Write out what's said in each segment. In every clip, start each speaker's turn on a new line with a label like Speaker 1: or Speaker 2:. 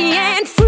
Speaker 1: sexy and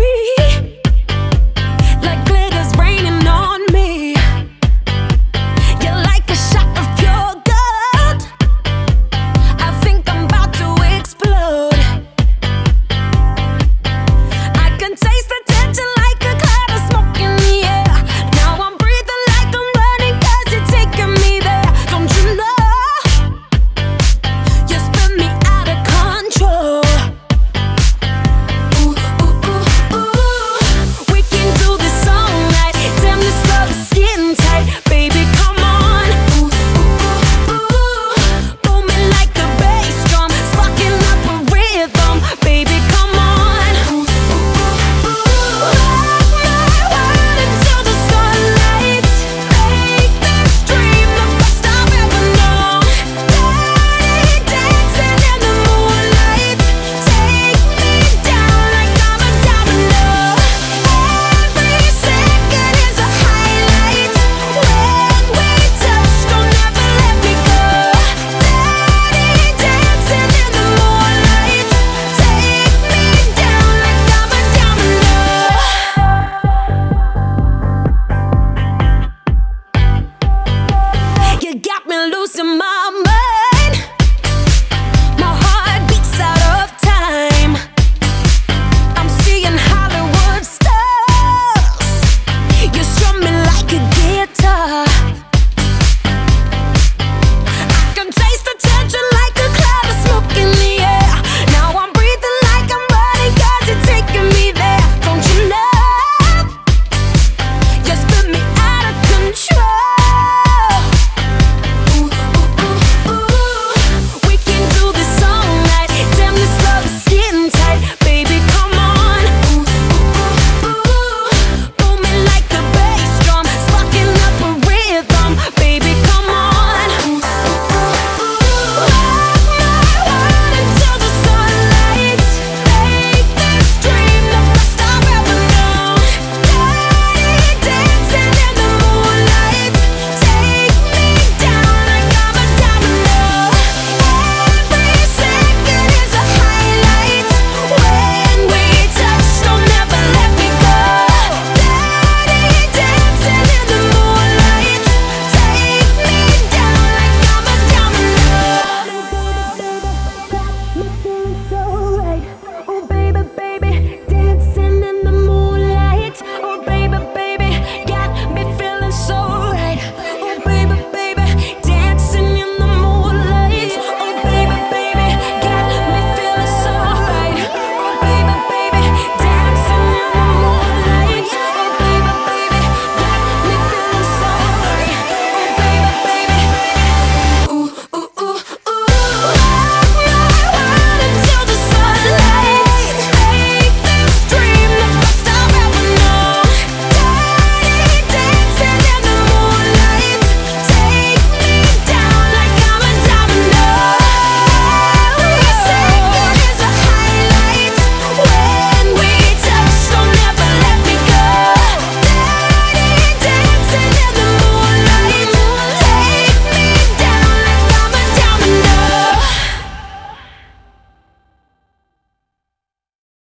Speaker 1: losing my.